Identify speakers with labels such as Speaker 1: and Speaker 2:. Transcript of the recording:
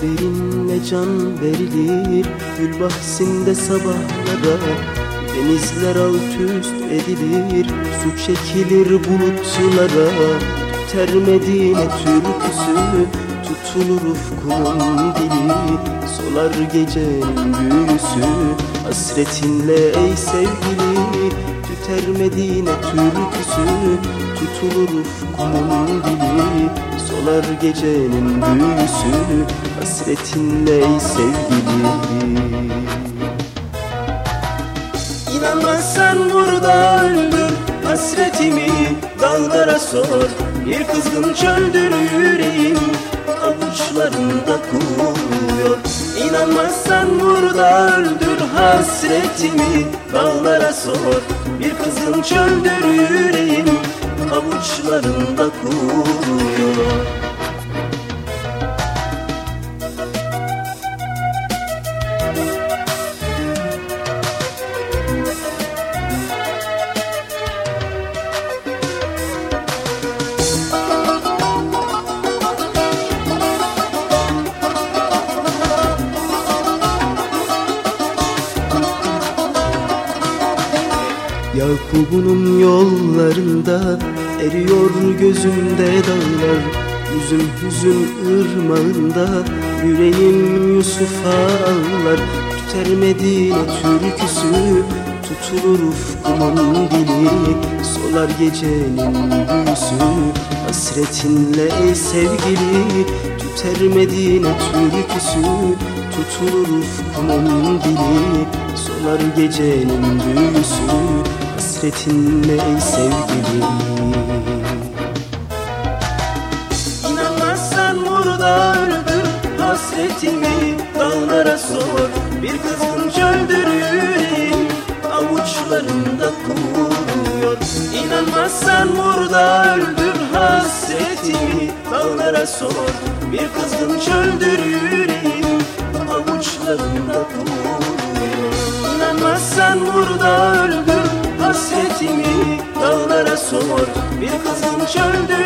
Speaker 1: Seninle can verilir? Gül bahsinde sabahlara Denizler alt üst edilir. Su çekilir bulutlara Tüter Medine türküsü. Tutulur ufkumun dili Solar gecenin büyüsü Hasretinle ey sevgili Tüter Medine türküsü. Tutulur ufkumun dili Solar gecenin büyüsü. Hasretinle sevgili. İnanmazsan burada öldür Hasretimi. Dallara sor Bir kızgın çöldür yüreğim. Avuçlarında kuruyor. İnanmazsan burada öldür Hasretimi. Dallara sor Kızgın çöldür yüreğim Avuçlarında kuruyor Yakub'un yollarında eriyor gözümde dağlar Yüzüm hüzün ırmağında yüreğim Yusuf'a ağlar. Tüter Medine türküsü tutulur ufkumun dili. Solar gecenin büyüsü hasretinle sevgili. Tüter Medine türküsü tutulur ufkumun dili. Solar gecenin büyüsü hasretinle ey sevgili İnanmazsan burada öldür hasretimi. Dağlara sor Bir kızgın çöldür yüreğim avuçlarında kuruyor. İnanmazsan burada öldür hasretimi. Dağlara sor Bir kızgın çöldür yüreğim avuçlarında kuruyor. İnanmazsan burada öldür hasretimi dağlara sor. Bir kızgın çöldür yüreğim